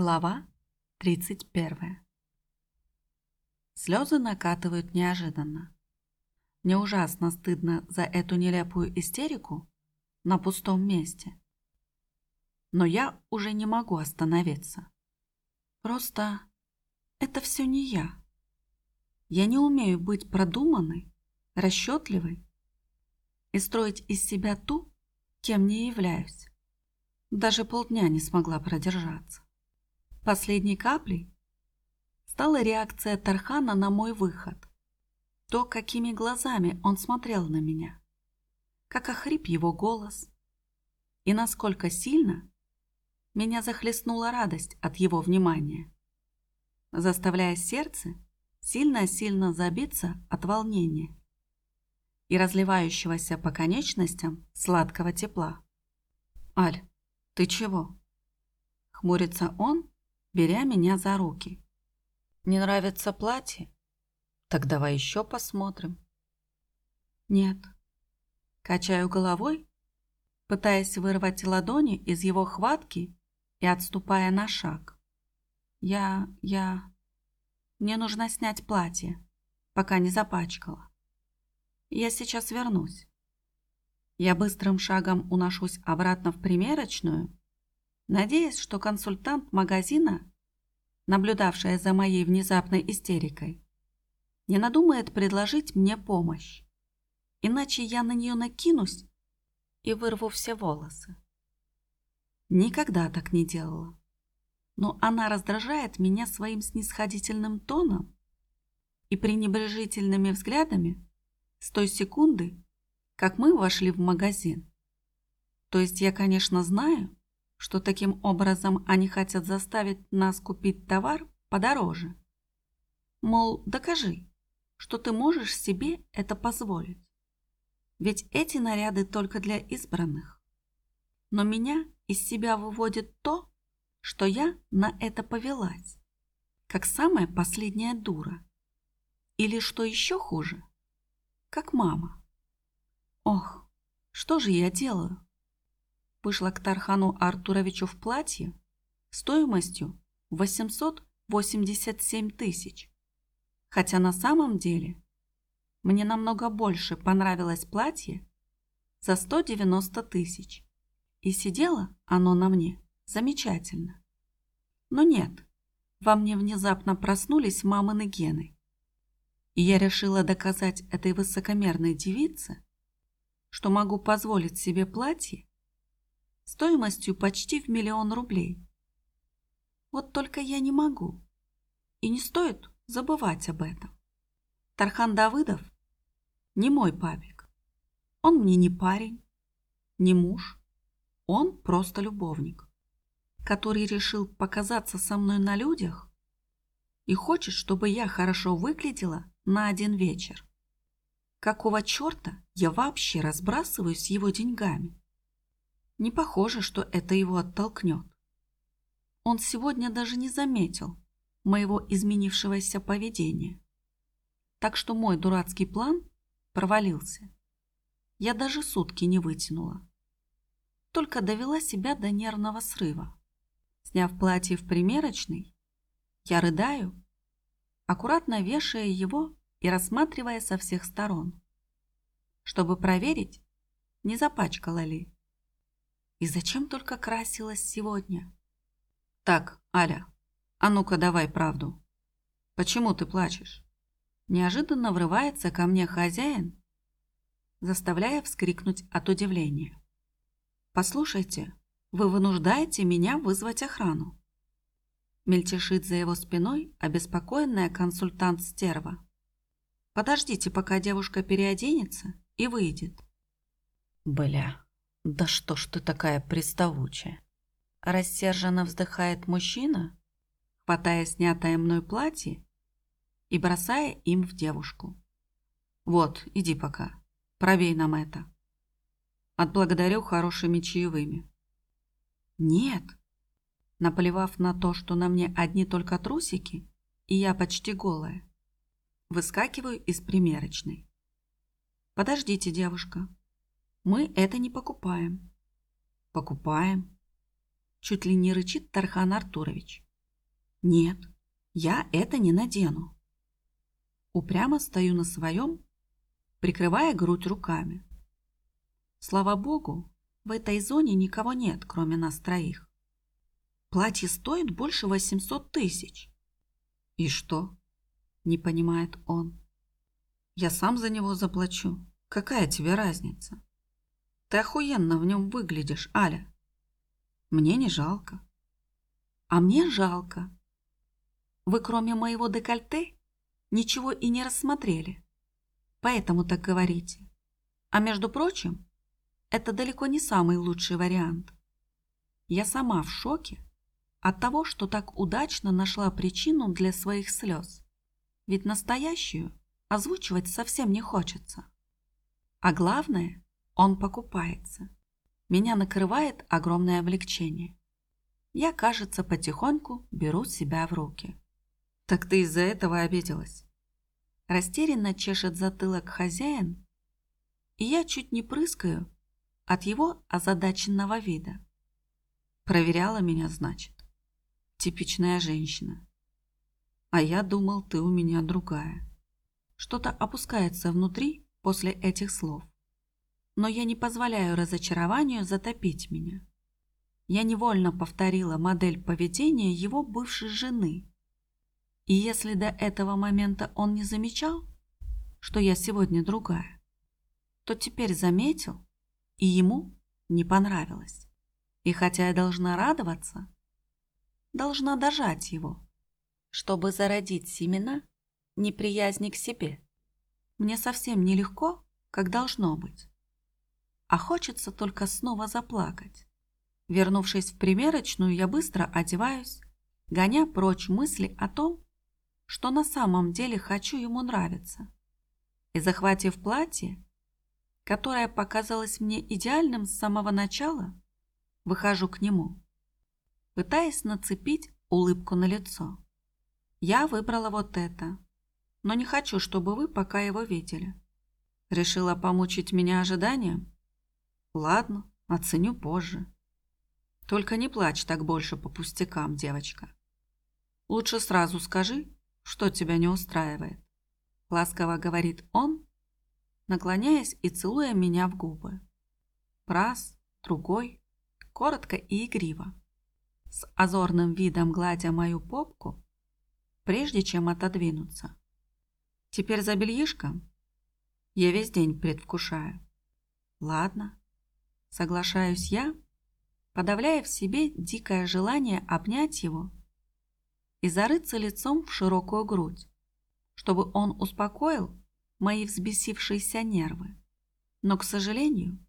Глава 31. Слезы накатывают неожиданно. Мне ужасно стыдно за эту нелепую истерику на пустом месте. Но я уже не могу остановиться. Просто это все не я. Я не умею быть продуманной, расчетливой и строить из себя ту, кем не являюсь. Даже полдня не смогла продержаться. Последней каплей стала реакция Тархана на мой выход. То, какими глазами он смотрел на меня, как охрип его голос, и насколько сильно меня захлестнула радость от его внимания, заставляя сердце сильно-сильно забиться от волнения и разливающегося по конечностям сладкого тепла. «Аль, ты чего?» Хмурится он, беря меня за руки. «Не нравится платье? Так давай еще посмотрим». «Нет». Качаю головой, пытаясь вырвать ладони из его хватки и отступая на шаг. «Я... я... Мне нужно снять платье, пока не запачкала. Я сейчас вернусь». Я быстрым шагом уношусь обратно в примерочную надеясь, что консультант магазина, наблюдавшая за моей внезапной истерикой, не надумает предложить мне помощь. Иначе я на нее накинусь и вырву все волосы. Никогда так не делала. Но она раздражает меня своим снисходительным тоном и пренебрежительными взглядами с той секунды, как мы вошли в магазин. То есть я, конечно, знаю, что таким образом они хотят заставить нас купить товар подороже. Мол, докажи, что ты можешь себе это позволить. Ведь эти наряды только для избранных. Но меня из себя выводит то, что я на это повелась, как самая последняя дура. Или, что еще хуже, как мама. Ох, что же я делаю? Вышла к Тархану Артуровичу в платье стоимостью 887 тысяч. Хотя на самом деле мне намного больше понравилось платье за 190 тысяч. И сидело оно на мне замечательно. Но нет, во мне внезапно проснулись мамины гены. И я решила доказать этой высокомерной девице, что могу позволить себе платье стоимостью почти в миллион рублей. Вот только я не могу. И не стоит забывать об этом. Тархан Давыдов не мой папик. Он мне не парень, не муж. Он просто любовник, который решил показаться со мной на людях и хочет, чтобы я хорошо выглядела на один вечер. Какого черта я вообще разбрасываюсь его деньгами? Не похоже, что это его оттолкнет. Он сегодня даже не заметил моего изменившегося поведения. Так что мой дурацкий план провалился. Я даже сутки не вытянула. Только довела себя до нервного срыва. Сняв платье в примерочной, я рыдаю, аккуратно вешая его и рассматривая со всех сторон, чтобы проверить, не запачкала ли. И зачем только красилась сегодня? Так, Аля, а ну-ка давай правду. Почему ты плачешь? Неожиданно врывается ко мне хозяин, заставляя вскрикнуть от удивления. Послушайте, вы вынуждаете меня вызвать охрану. Мельтешит за его спиной обеспокоенная консультант стерва. Подождите, пока девушка переоденется и выйдет. Бля. «Да что ж ты такая приставучая?» Рассерженно вздыхает мужчина, хватая снятое мной платье и бросая им в девушку. «Вот, иди пока, пробей нам это. Отблагодарю хорошими чаевыми». «Нет!» Наплевав на то, что на мне одни только трусики, и я почти голая, выскакиваю из примерочной. «Подождите, девушка, мы это не покупаем. Покупаем. Чуть ли не рычит Тархан Артурович, Нет, я это не надену. Упрямо стою на своем, прикрывая грудь руками. Слава богу, в этой зоне никого нет, кроме нас троих. Платье стоит больше 800 тысяч. И что? Не понимает он. Я сам за него заплачу. Какая тебе разница? Ты охуенно в нем выглядишь, Аля. Мне не жалко. А мне жалко. Вы кроме моего декольте ничего и не рассмотрели. Поэтому так говорите. А между прочим, это далеко не самый лучший вариант. Я сама в шоке от того, что так удачно нашла причину для своих слез. Ведь настоящую озвучивать совсем не хочется. А главное, он покупается. Меня накрывает огромное облегчение. Я, кажется, потихоньку беру себя в руки. Так ты из-за этого обиделась? Растерянно чешет затылок хозяин, и я чуть не прыскаю от его озадаченного вида. Проверяла меня, значит. Типичная женщина. А я думал, ты у меня другая. Что-то опускается внутри после этих слов. Но я не позволяю разочарованию затопить меня. Я невольно повторила модель поведения его бывшей жены. И если до этого момента он не замечал, что я сегодня другая, то теперь заметил и ему не понравилось. И хотя я должна радоваться, должна дожать его, чтобы зародить семена неприязни к себе. Мне совсем нелегко, как должно быть. А хочется только снова заплакать. Вернувшись в примерочную, я быстро одеваюсь, гоня прочь мысли о том, что на самом деле хочу ему нравиться. И захватив платье, которое показалось мне идеальным с самого начала, выхожу к нему, пытаясь нацепить улыбку на лицо. Я выбрала вот это, но не хочу, чтобы вы пока его видели. Решила помучить меня ожиданием? Ладно, оценю позже. Только не плачь так больше по пустякам, девочка. Лучше сразу скажи, что тебя не устраивает. Ласково говорит он, наклоняясь и целуя меня в губы. Раз, другой, коротко и игриво, с озорным видом гладя мою попку, прежде чем отодвинуться. Теперь за бельишком я весь день предвкушаю. Ладно, соглашаюсь я, подавляя в себе дикое желание обнять его и зарыться лицом в широкую грудь, чтобы он успокоил мои взбесившиеся нервы. Но, к сожалению,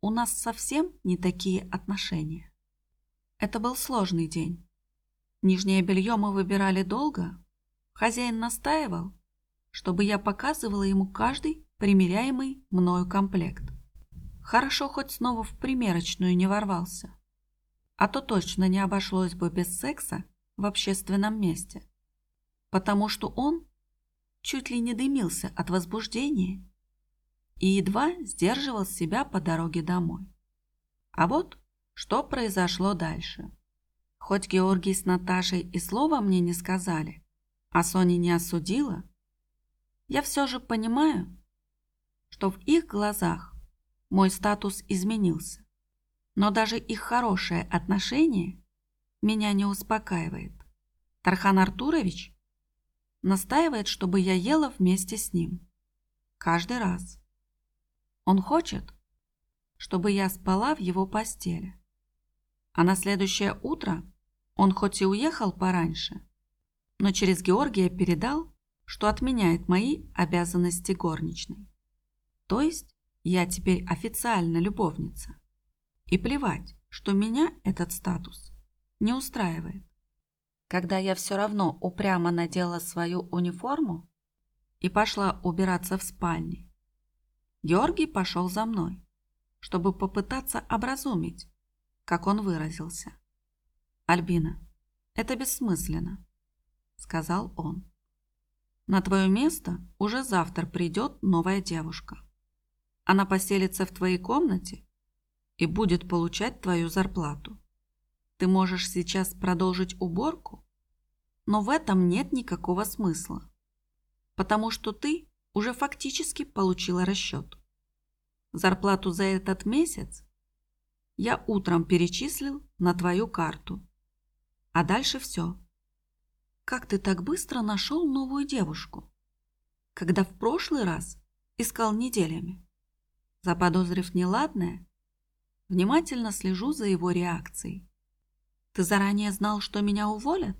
у нас совсем не такие отношения. Это был сложный день. Нижнее белье мы выбирали долго. Хозяин настаивал, чтобы я показывала ему каждый примеряемый мною комплект. Хорошо хоть снова в примерочную не ворвался. А то точно не обошлось бы без секса в общественном месте. Потому что он чуть ли не дымился от возбуждения и едва сдерживал себя по дороге домой. А вот что произошло дальше. Хоть Георгий с Наташей и слова мне не сказали, а Соня не осудила, я все же понимаю, что в их глазах мой статус изменился. Но даже их хорошее отношение меня не успокаивает. Тархан Артурович настаивает, чтобы я ела вместе с ним. Каждый раз. Он хочет, чтобы я спала в его постели. А на следующее утро он хоть и уехал пораньше, но через Георгия передал, что отменяет мои обязанности горничной. То есть я теперь официально любовница. И плевать, что меня этот статус не устраивает. Когда я все равно упрямо надела свою униформу и пошла убираться в спальне, Георгий пошел за мной, чтобы попытаться образумить, как он выразился. «Альбина, это бессмысленно», — сказал он. «На твое место уже завтра придет новая девушка. Она поселится в твоей комнате и будет получать твою зарплату. Ты можешь сейчас продолжить уборку Но в этом нет никакого смысла, потому что ты уже фактически получила расчет. Зарплату за этот месяц я утром перечислил на твою карту. А дальше все. Как ты так быстро нашел новую девушку, когда в прошлый раз искал неделями? Заподозрив неладное, внимательно слежу за его реакцией. Ты заранее знал, что меня уволят?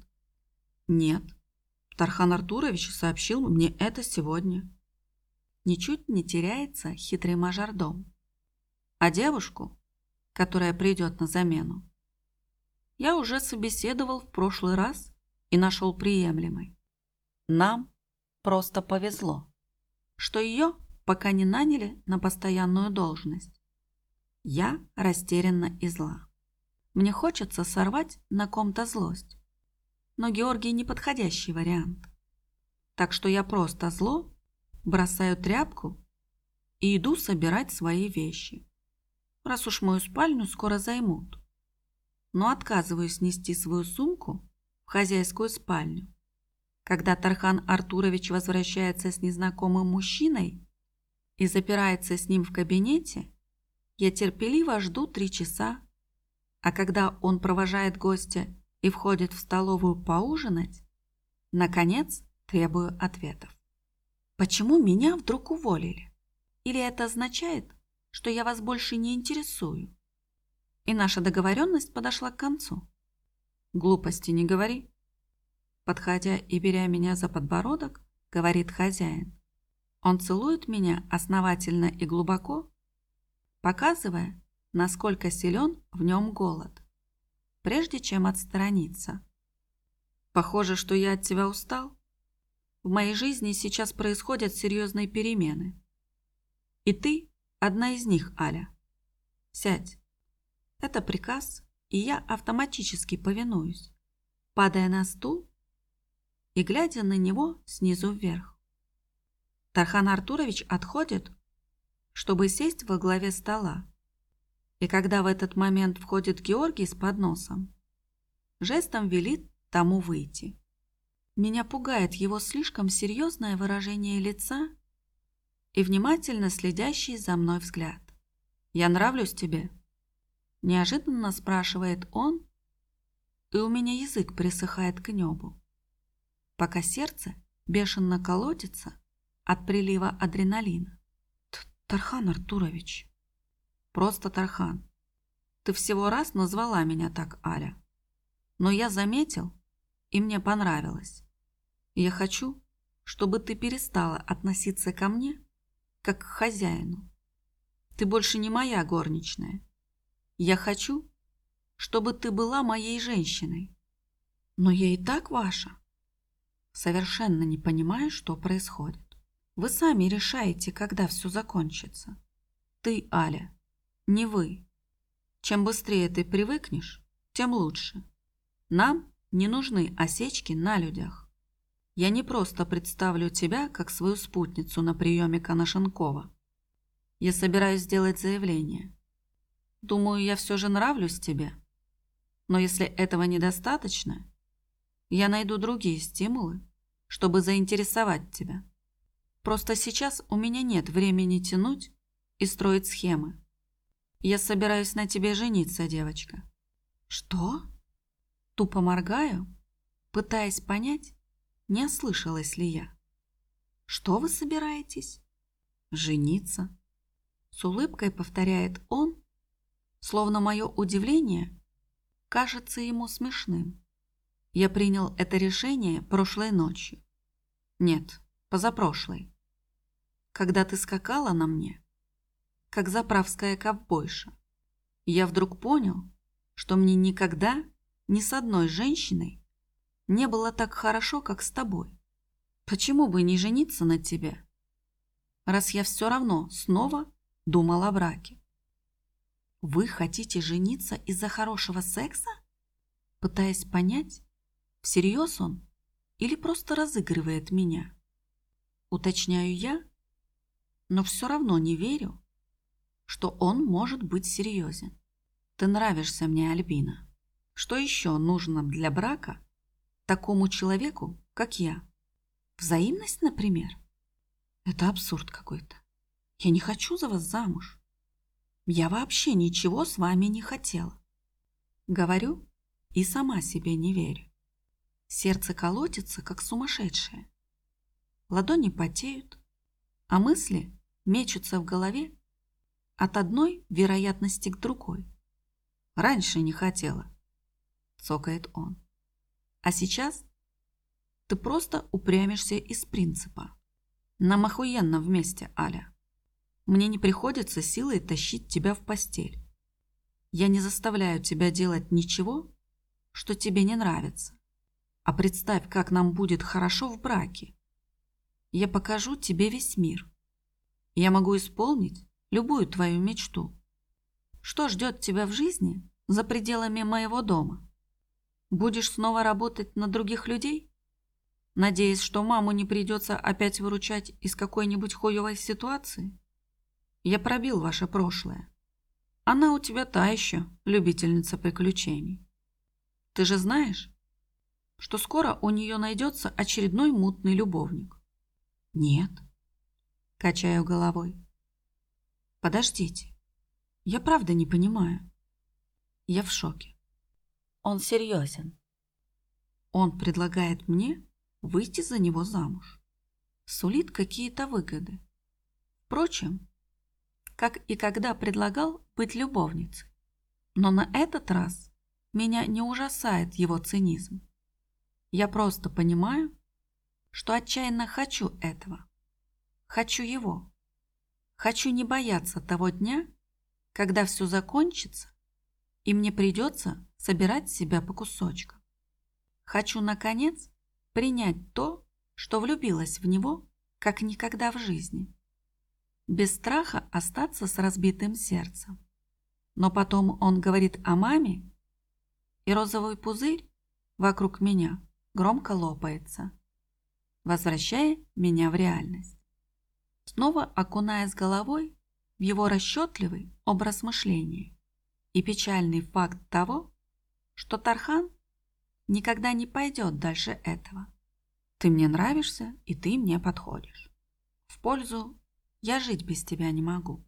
Нет. Тархан Артурович сообщил мне это сегодня. Ничуть не теряется хитрый мажордом. А девушку, которая придет на замену, я уже собеседовал в прошлый раз и нашел приемлемой. Нам просто повезло, что ее пока не наняли на постоянную должность. Я растерянна и зла. Мне хочется сорвать на ком-то злость, но Георгий неподходящий вариант. Так что я просто зло бросаю тряпку и иду собирать свои вещи, раз уж мою спальню скоро займут. Но отказываюсь нести свою сумку в хозяйскую спальню. Когда Тархан Артурович возвращается с незнакомым мужчиной и запирается с ним в кабинете, я терпеливо жду три часа, а когда он провожает гостя и входит в столовую поужинать, наконец требую ответов. Почему меня вдруг уволили? Или это означает, что я вас больше не интересую? И наша договоренность подошла к концу. Глупости не говори. Подходя и беря меня за подбородок, говорит хозяин. Он целует меня основательно и глубоко, показывая, насколько силен в нем голод, прежде чем отстраниться. Похоже, что я от тебя устал. В моей жизни сейчас происходят серьезные перемены. И ты одна из них, Аля. Сядь. Это приказ, и я автоматически повинуюсь, падая на стул и глядя на него снизу вверх. Тархан Артурович отходит, чтобы сесть во главе стола. И когда в этот момент входит Георгий с подносом, жестом велит тому выйти. Меня пугает его слишком серьезное выражение лица и внимательно следящий за мной взгляд. «Я нравлюсь тебе?» Неожиданно спрашивает он, и у меня язык присыхает к небу, пока сердце бешено колотится от прилива адреналина. Тархан Артурович. Просто Тархан. Ты всего раз назвала меня так, Аля. Но я заметил, и мне понравилось. Я хочу, чтобы ты перестала относиться ко мне, как к хозяину. Ты больше не моя горничная. Я хочу, чтобы ты была моей женщиной. Но я и так ваша. Совершенно не понимаю, что происходит. Вы сами решаете, когда все закончится. Ты, Аля, не вы. Чем быстрее ты привыкнешь, тем лучше. Нам не нужны осечки на людях. Я не просто представлю тебя как свою спутницу на приеме Коношенкова. Я собираюсь сделать заявление. Думаю, я все же нравлюсь тебе. Но если этого недостаточно, я найду другие стимулы, чтобы заинтересовать тебя. Просто сейчас у меня нет времени тянуть и строить схемы. Я собираюсь на тебе жениться, девочка. Что? Тупо моргаю, пытаясь понять, не ослышалась ли я? Что вы собираетесь? Жениться. С улыбкой повторяет он, словно мое удивление кажется ему смешным. Я принял это решение прошлой ночью. Нет, позапрошлой. Когда ты скакала на мне, как заправская ковбойша, я вдруг понял, что мне никогда ни с одной женщиной не было так хорошо, как с тобой. Почему бы не жениться на тебе, раз я все равно снова думал о браке? Вы хотите жениться из-за хорошего секса? Пытаясь понять, всерьез он или просто разыгрывает меня? Уточняю я, но все равно не верю, что он может быть серьезен. Ты нравишься мне, Альбина. Что еще нужно для брака, такому человеку, как я? Взаимность, например? Это абсурд какой-то. Я не хочу за вас замуж. Я вообще ничего с вами не хотела. Говорю и сама себе не верю. Сердце колотится, как сумасшедшее. Ладони потеют, а мысли мечутся в голове от одной вероятности к другой. Раньше не хотела, цокает он. А сейчас ты просто упрямишься из принципа. Нам охуенно вместе, Аля. Мне не приходится силой тащить тебя в постель. Я не заставляю тебя делать ничего, что тебе не нравится. А представь, как нам будет хорошо в браке. Я покажу тебе весь мир. Я могу исполнить любую твою мечту. Что ждет тебя в жизни за пределами моего дома? Будешь снова работать на других людей? Надеясь, что маму не придется опять выручать из какой-нибудь хуевой ситуации? Я пробил ваше прошлое. Она у тебя та еще любительница приключений. Ты же знаешь, что скоро у нее найдется очередной мутный любовник. Нет. Качаю головой. Подождите. Я правда не понимаю. Я в шоке. Он серьезен. Он предлагает мне выйти за него замуж. Сулит какие-то выгоды. Впрочем, как и когда предлагал быть любовницей. Но на этот раз меня не ужасает его цинизм. Я просто понимаю, что отчаянно хочу этого. Хочу его. Хочу не бояться того дня, когда все закончится, и мне придется собирать себя по кусочкам. Хочу, наконец, принять то, что влюбилась в него, как никогда в жизни без страха остаться с разбитым сердцем. Но потом он говорит о маме, и розовый пузырь вокруг меня громко лопается, возвращая меня в реальность. Снова окуная с головой в его расчетливый образ мышления и печальный факт того, что Тархан никогда не пойдет дальше этого. Ты мне нравишься, и ты мне подходишь. В пользу «Я жить без тебя не могу»,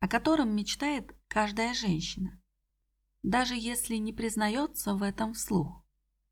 о котором мечтает каждая женщина, даже если не признается в этом вслух.